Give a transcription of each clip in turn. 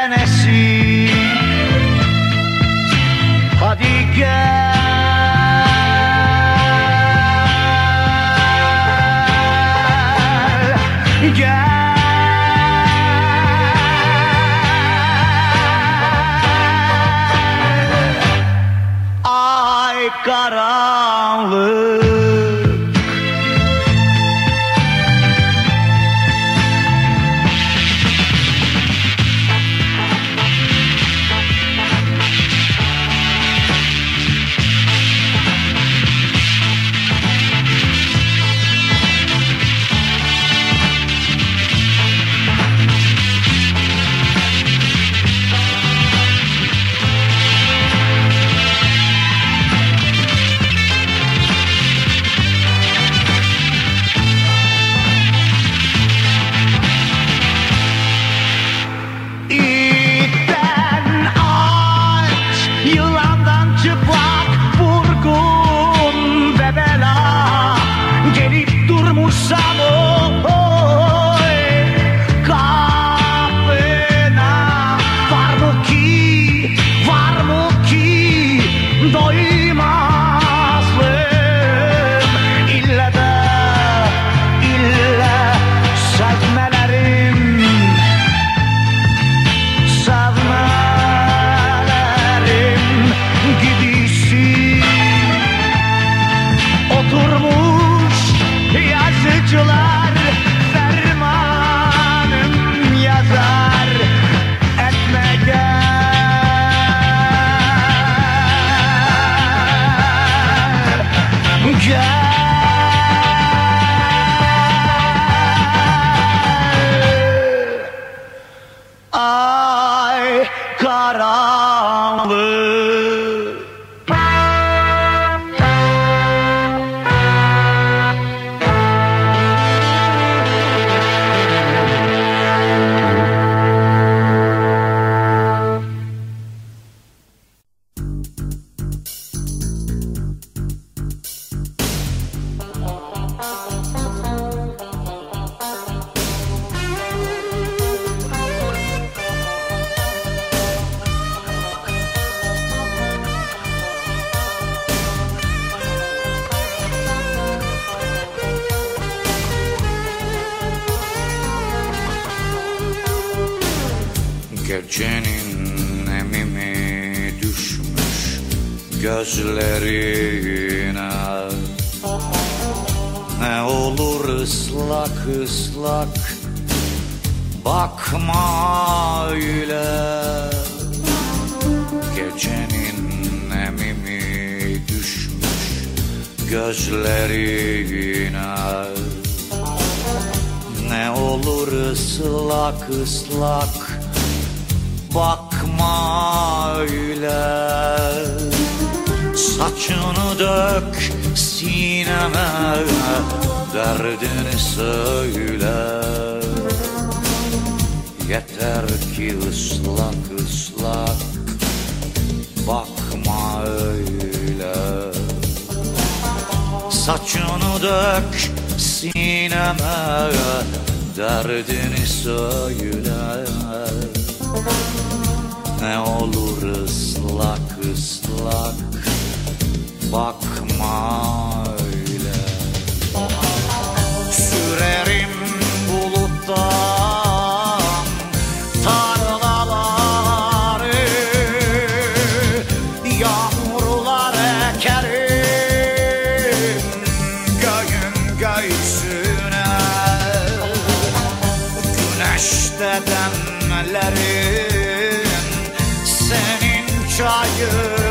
Tennessee. Hadd igen. Gecenin emimi düşmüş gözlerine. Ne olur ıslak ıslak bakma öyle. Gecenin emimi düşmüş gözlerine. Ne olur ıslak ıslak bakma öyle. Saçını dök sineme Derdini söyle. Yeter ki ıslak ıslak Bakma öyle. Saçını dök sineme Derdini söyle ne olur ıslak ıslak bakma öyle. Sürerim buluttan tarlaları Yağmurlar ekerim demlerim senin çayın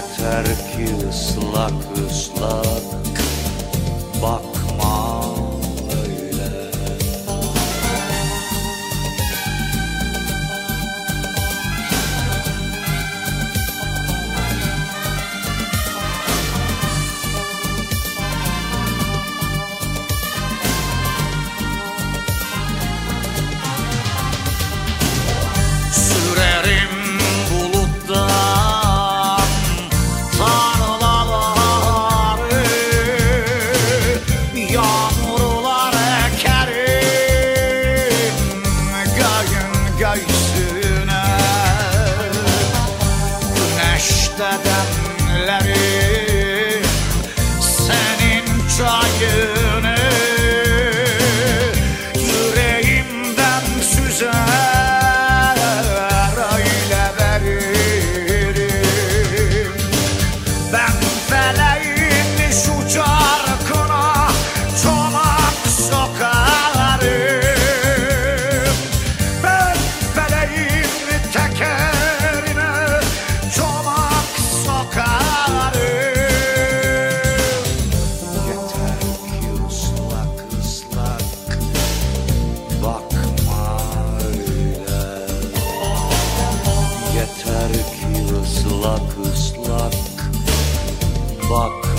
Yeter ki ıslak ıslak. Bak da la. ıslak ıslak. Bak